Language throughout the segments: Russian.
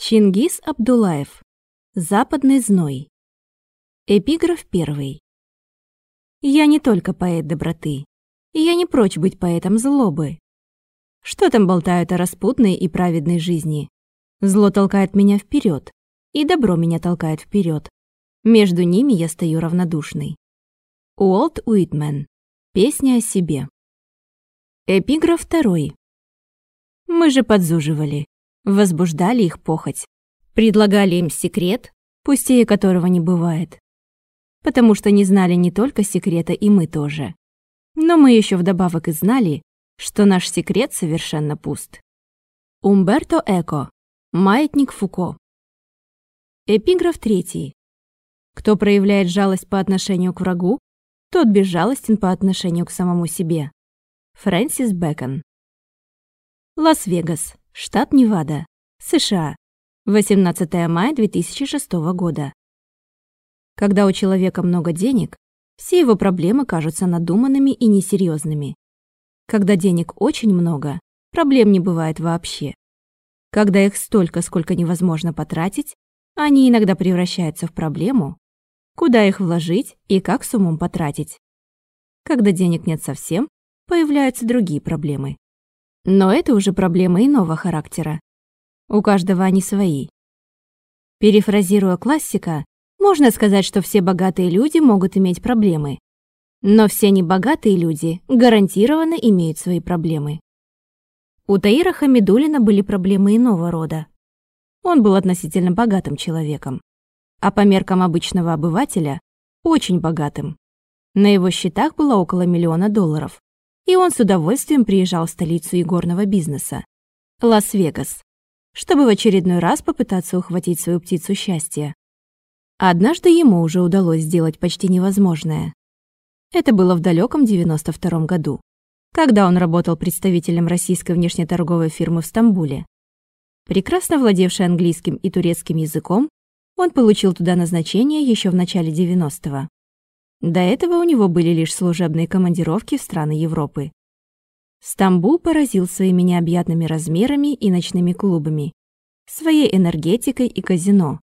Чингис Абдулаев. Западный зной. Эпиграф первый. Я не только поэт доброты. Я не прочь быть поэтом злобы. Что там болтают о распутной и праведной жизни? Зло толкает меня вперед, и добро меня толкает вперед. Между ними я стою равнодушный. Уолт Уитмен. Песня о себе. Эпиграф второй. Мы же подзуживали, возбуждали их похоть, предлагали им секрет, пустее которого не бывает. Потому что не знали не только секрета и мы тоже. Но мы еще вдобавок и знали, что наш секрет совершенно пуст. Умберто Эко. Маятник Фуко. Эпиграф третий. Кто проявляет жалость по отношению к врагу, тот безжалостен по отношению к самому себе. Фрэнсис Бэкон. Лас-Вегас, штат Невада, США. 18 мая 2006 года. Когда у человека много денег, все его проблемы кажутся надуманными и несерьезными. Когда денег очень много, проблем не бывает вообще. Когда их столько, сколько невозможно потратить, они иногда превращаются в проблему, куда их вложить и как с умом потратить. Когда денег нет совсем, появляются другие проблемы. Но это уже проблемы иного характера. У каждого они свои. Перефразируя классика, можно сказать, что все богатые люди могут иметь проблемы. Но все небогатые люди гарантированно имеют свои проблемы. У Таира Хамидулина были проблемы иного рода. Он был относительно богатым человеком а по меркам обычного обывателя – очень богатым. На его счетах было около миллиона долларов, и он с удовольствием приезжал в столицу игорного бизнеса – Лас-Вегас, чтобы в очередной раз попытаться ухватить свою птицу счастья. Однажды ему уже удалось сделать почти невозможное. Это было в далеком 92 году, когда он работал представителем российской внешнеторговой фирмы в Стамбуле. Прекрасно владевший английским и турецким языком, он получил туда назначение еще в начале 90-го. До этого у него были лишь служебные командировки в страны Европы. Стамбул поразил своими необъятными размерами и ночными клубами, своей энергетикой и казино,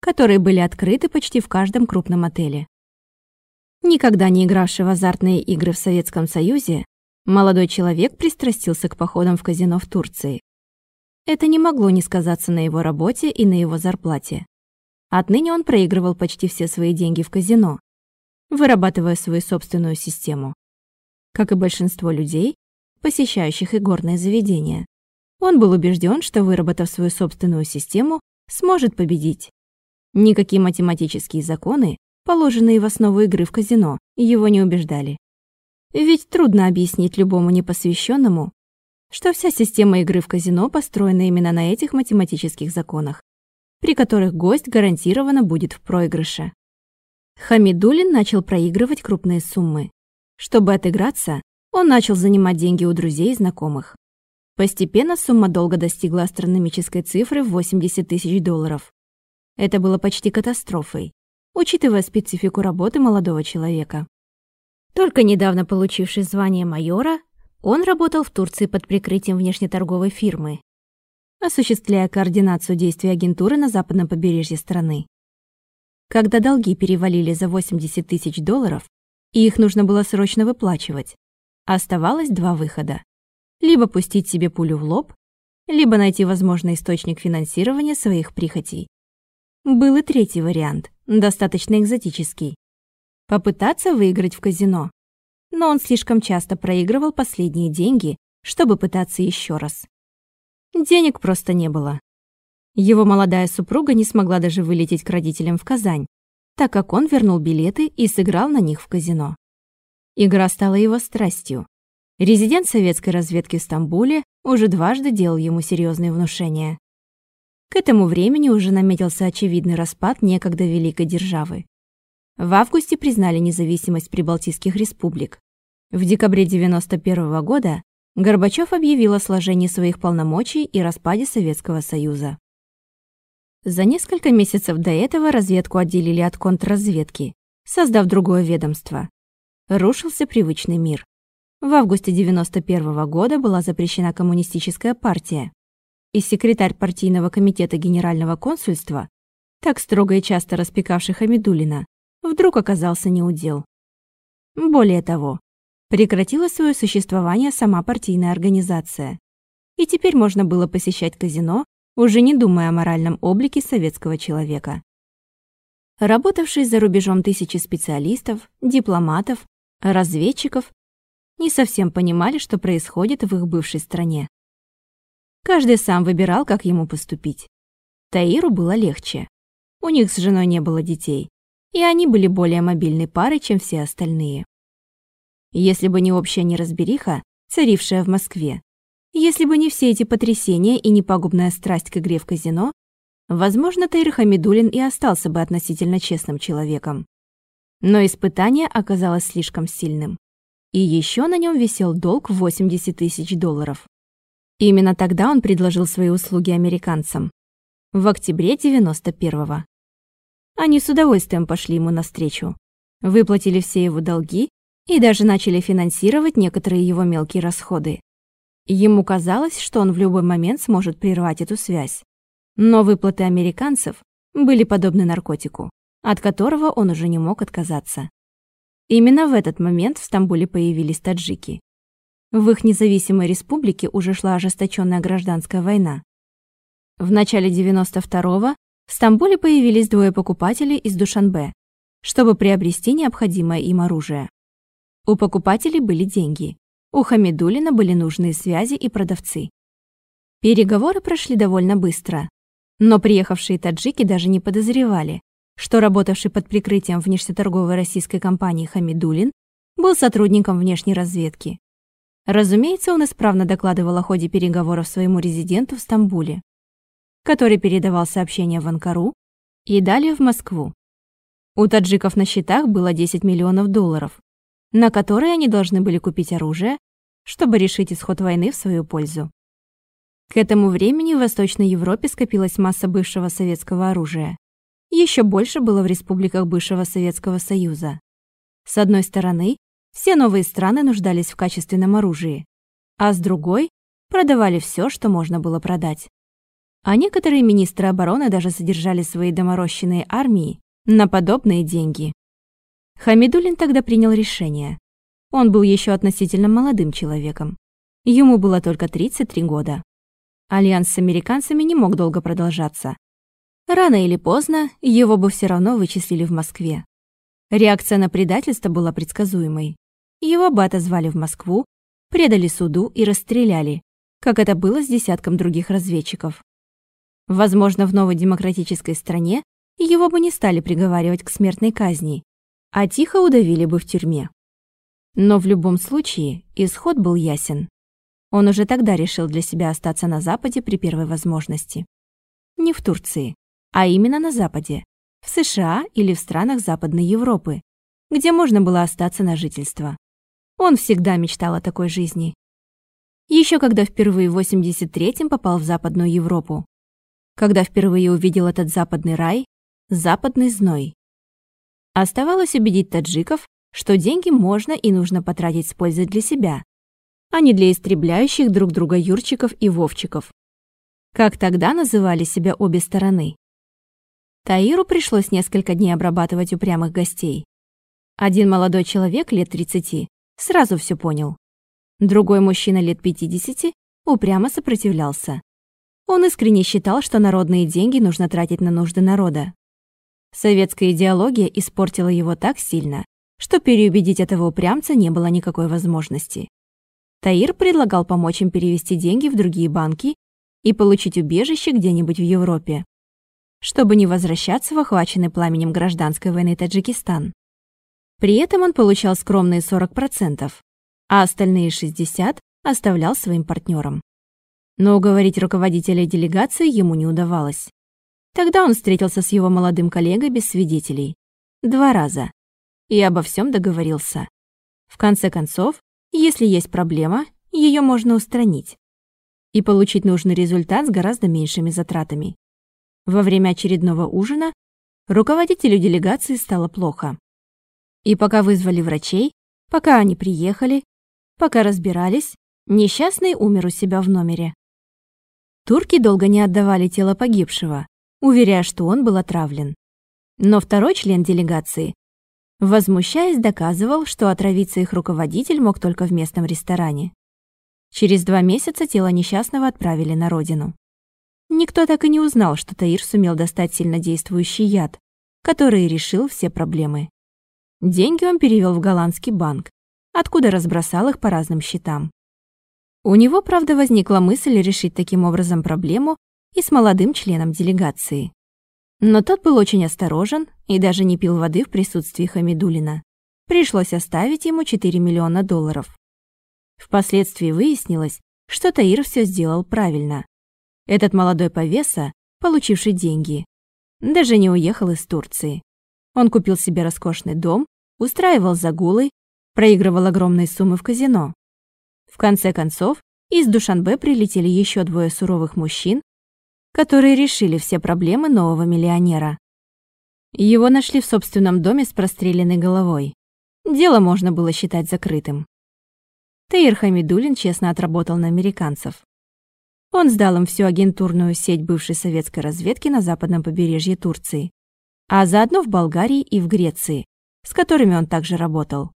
которые были открыты почти в каждом крупном отеле. Никогда не игравший в азартные игры в Советском Союзе, молодой человек пристрастился к походам в казино в Турции. Это не могло не сказаться на его работе и на его зарплате. Отныне он проигрывал почти все свои деньги в казино, вырабатывая свою собственную систему. Как и большинство людей, посещающих игорные заведения, он был убежден, что, выработав свою собственную систему, сможет победить. Никакие математические законы, положенные в основу игры в казино, его не убеждали. Ведь трудно объяснить любому непосвященному, что вся система игры в казино построена именно на этих математических законах при которых гость гарантированно будет в проигрыше. Хамидулин начал проигрывать крупные суммы. Чтобы отыграться, он начал занимать деньги у друзей и знакомых. Постепенно сумма долго достигла астрономической цифры в 80 тысяч долларов. Это было почти катастрофой, учитывая специфику работы молодого человека. Только недавно получивший звание майора, он работал в Турции под прикрытием внешнеторговой фирмы, осуществляя координацию действий агентуры на западном побережье страны. Когда долги перевалили за 80 тысяч долларов, и их нужно было срочно выплачивать, оставалось два выхода. Либо пустить себе пулю в лоб, либо найти возможный источник финансирования своих прихотей. Был и третий вариант, достаточно экзотический. Попытаться выиграть в казино. Но он слишком часто проигрывал последние деньги, чтобы пытаться еще раз. Денег просто не было. Его молодая супруга не смогла даже вылететь к родителям в Казань, так как он вернул билеты и сыграл на них в казино. Игра стала его страстью. Резидент советской разведки в Стамбуле уже дважды делал ему серьезные внушения. К этому времени уже наметился очевидный распад некогда великой державы. В августе признали независимость Прибалтийских республик. В декабре 1991 года Горбачев объявил о сложении своих полномочий и распаде Советского Союза. За несколько месяцев до этого разведку отделили от контрразведки, создав другое ведомство. Рушился привычный мир. В августе 91 -го года была запрещена коммунистическая партия. и секретарь партийного комитета Генерального консульства, так строго и часто распекавший Хамидулина, вдруг оказался неудел. Более того, прекратила свое существование сама партийная организация. И теперь можно было посещать казино, уже не думая о моральном облике советского человека. Работавшие за рубежом тысячи специалистов, дипломатов, разведчиков не совсем понимали, что происходит в их бывшей стране. Каждый сам выбирал, как ему поступить. Таиру было легче. У них с женой не было детей, и они были более мобильной парой, чем все остальные. Если бы не общая неразбериха, царившая в Москве, если бы не все эти потрясения и не пагубная страсть к игре в казино, возможно, Таир Хамидулин и остался бы относительно честным человеком. Но испытание оказалось слишком сильным. И еще на нем висел долг в 80 тысяч долларов. Именно тогда он предложил свои услуги американцам. В октябре 91-го. Они с удовольствием пошли ему навстречу. Выплатили все его долги и даже начали финансировать некоторые его мелкие расходы. Ему казалось, что он в любой момент сможет прервать эту связь. Но выплаты американцев были подобны наркотику, от которого он уже не мог отказаться. Именно в этот момент в Стамбуле появились таджики. В их независимой республике уже шла ожесточенная гражданская война. В начале 92-го в Стамбуле появились двое покупателей из Душанбе, чтобы приобрести необходимое им оружие. У покупателей были деньги. У Хамидулина были нужные связи и продавцы. Переговоры прошли довольно быстро. Но приехавшие таджики даже не подозревали, что работавший под прикрытием внешнеторговой российской компании Хамидулин был сотрудником внешней разведки. Разумеется, он исправно докладывал о ходе переговоров своему резиденту в Стамбуле, который передавал сообщения в Анкару и далее в Москву. У таджиков на счетах было 10 миллионов долларов, на которые они должны были купить оружие, чтобы решить исход войны в свою пользу. К этому времени в Восточной Европе скопилась масса бывшего советского оружия. Еще больше было в республиках бывшего Советского Союза. С одной стороны, все новые страны нуждались в качественном оружии, а с другой продавали все, что можно было продать. А некоторые министры обороны даже содержали свои доморощенные армии на подобные деньги. Хамидулин тогда принял решение. Он был еще относительно молодым человеком. Ему было только 33 года. Альянс с американцами не мог долго продолжаться. Рано или поздно его бы все равно вычислили в Москве. Реакция на предательство была предсказуемой. Его бы отозвали в Москву, предали суду и расстреляли, как это было с десятком других разведчиков. Возможно, в новой демократической стране его бы не стали приговаривать к смертной казни, а тихо удавили бы в тюрьме. Но в любом случае исход был ясен. Он уже тогда решил для себя остаться на Западе при первой возможности. Не в Турции, а именно на Западе, в США или в странах Западной Европы, где можно было остаться на жительство. Он всегда мечтал о такой жизни. Еще когда впервые в 83-м попал в Западную Европу. Когда впервые увидел этот западный рай, западный зной. Оставалось убедить таджиков, что деньги можно и нужно потратить с пользой для себя, а не для истребляющих друг друга юрчиков и вовчиков. Как тогда называли себя обе стороны? Таиру пришлось несколько дней обрабатывать упрямых гостей. Один молодой человек лет 30 сразу все понял. Другой мужчина лет 50 упрямо сопротивлялся. Он искренне считал, что народные деньги нужно тратить на нужды народа. Советская идеология испортила его так сильно, что переубедить этого упрямца не было никакой возможности. Таир предлагал помочь им перевести деньги в другие банки и получить убежище где-нибудь в Европе, чтобы не возвращаться в охваченный пламенем гражданской войны Таджикистан. При этом он получал скромные 40%, а остальные 60% оставлял своим партнерам. Но уговорить руководителя делегации ему не удавалось. Тогда он встретился с его молодым коллегой без свидетелей. Два раза. И обо всем договорился. В конце концов, если есть проблема, ее можно устранить. И получить нужный результат с гораздо меньшими затратами. Во время очередного ужина руководителю делегации стало плохо. И пока вызвали врачей, пока они приехали, пока разбирались, несчастный умер у себя в номере. Турки долго не отдавали тело погибшего, уверяя, что он был отравлен. Но второй член делегации, возмущаясь, доказывал, что отравиться их руководитель мог только в местном ресторане. Через два месяца тело несчастного отправили на родину. Никто так и не узнал, что Таир сумел достать сильнодействующий яд, который решил все проблемы. Деньги он перевел в голландский банк, откуда разбросал их по разным счетам. У него, правда, возникла мысль решить таким образом проблему и с молодым членом делегации. Но тот был очень осторожен и даже не пил воды в присутствии Хамидулина. Пришлось оставить ему 4 миллиона долларов. Впоследствии выяснилось, что Таир все сделал правильно. Этот молодой повеса, получивший деньги, даже не уехал из Турции. Он купил себе роскошный дом, устраивал загулы, проигрывал огромные суммы в казино. В конце концов, из Душанбе прилетели еще двое суровых мужчин, которые решили все проблемы нового миллионера. Его нашли в собственном доме с простреленной головой. Дело можно было считать закрытым. Таир Хамидулин честно отработал на американцев. Он сдал им всю агентурную сеть бывшей советской разведки на западном побережье Турции, а заодно в Болгарии и в Греции, с которыми он также работал.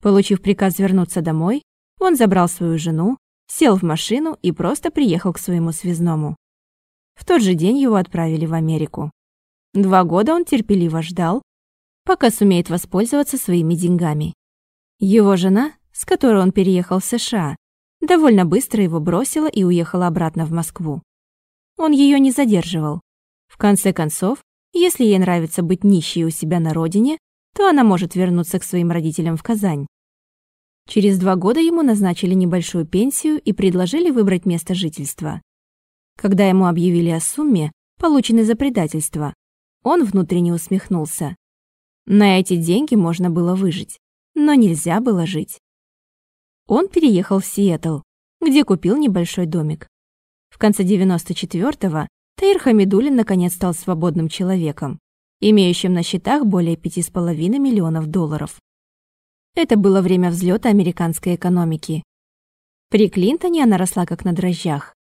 Получив приказ вернуться домой, он забрал свою жену, сел в машину и просто приехал к своему связному. В тот же день его отправили в Америку. Два года он терпеливо ждал, пока сумеет воспользоваться своими деньгами. Его жена, с которой он переехал в США, довольно быстро его бросила и уехала обратно в Москву. Он ее не задерживал. В конце концов, если ей нравится быть нищей у себя на родине, то она может вернуться к своим родителям в Казань. Через два года ему назначили небольшую пенсию и предложили выбрать место жительства. Когда ему объявили о сумме, полученной за предательство, он внутренне усмехнулся. На эти деньги можно было выжить, но нельзя было жить. Он переехал в Сиэтл, где купил небольшой домик. В конце 94-го Таир Хамидулин наконец стал свободным человеком, имеющим на счетах более 5,5 миллионов долларов. Это было время взлета американской экономики. При Клинтоне она росла как на дрожжах.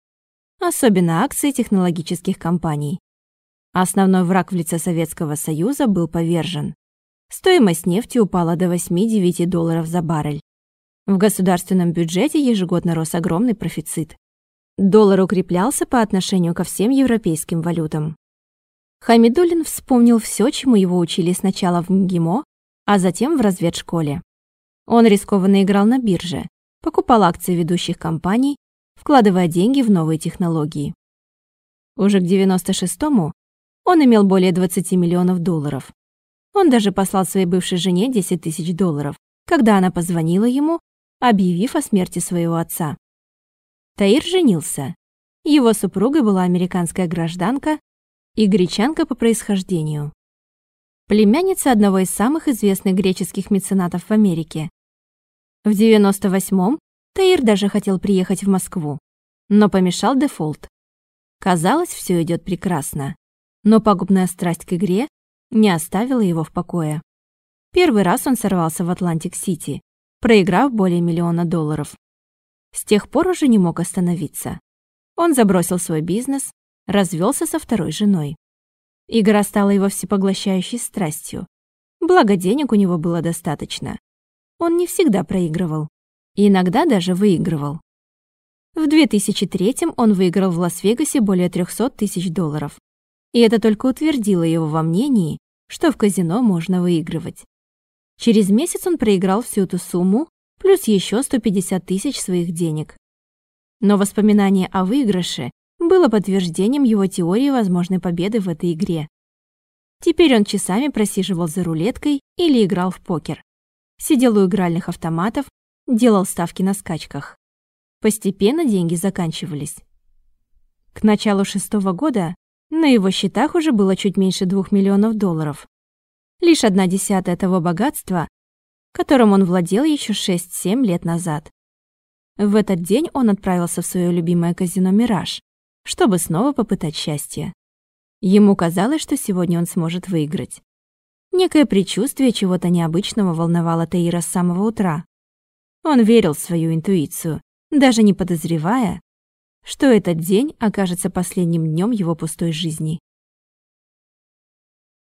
Особенно акции технологических компаний. Основной враг в лице Советского Союза был повержен. Стоимость нефти упала до 8-9 долларов за баррель. В государственном бюджете ежегодно рос огромный профицит. Доллар укреплялся по отношению ко всем европейским валютам. Хамидулин вспомнил все, чему его учили сначала в МГИМО, а затем в разведшколе. Он рискованно играл на бирже, покупал акции ведущих компаний, вкладывая деньги в новые технологии. Уже к 96-му он имел более 20 миллионов долларов. Он даже послал своей бывшей жене 10 тысяч долларов, когда она позвонила ему, объявив о смерти своего отца. Таир женился. Его супругой была американская гражданка и гречанка по происхождению. Племянница одного из самых известных греческих меценатов в Америке, в 98-м Таир даже хотел приехать в Москву, но помешал дефолт. Казалось, все идет прекрасно, но пагубная страсть к игре не оставила его в покое. Первый раз он сорвался в Атлантик-Сити, проиграв более миллиона долларов. С тех пор уже не мог остановиться. Он забросил свой бизнес, развелся со второй женой. Игра стала его всепоглощающей страстью. Благо денег у него было достаточно. Он не всегда проигрывал. И иногда даже выигрывал. В 2003 он выиграл в Лас-Вегасе более 300 тысяч долларов. И это только утвердило его во мнении, что в казино можно выигрывать. Через месяц он проиграл всю эту сумму, плюс еще 150 тысяч своих денег. Но воспоминание о выигрыше было подтверждением его теории возможной победы в этой игре. Теперь он часами просиживал за рулеткой или играл в покер сидел у игральных автоматов, делал ставки на скачках. Постепенно деньги заканчивались. К началу шестого года на его счетах уже было чуть меньше двух миллионов долларов. Лишь одна десятая того богатства, которым он владел еще 6-7 лет назад. В этот день он отправился в свое любимое казино «Мираж», чтобы снова попытать счастье. Ему казалось, что сегодня он сможет выиграть. Некое предчувствие чего-то необычного волновало Таира с самого утра. Он верил в свою интуицию, даже не подозревая, что этот день окажется последним днем его пустой жизни.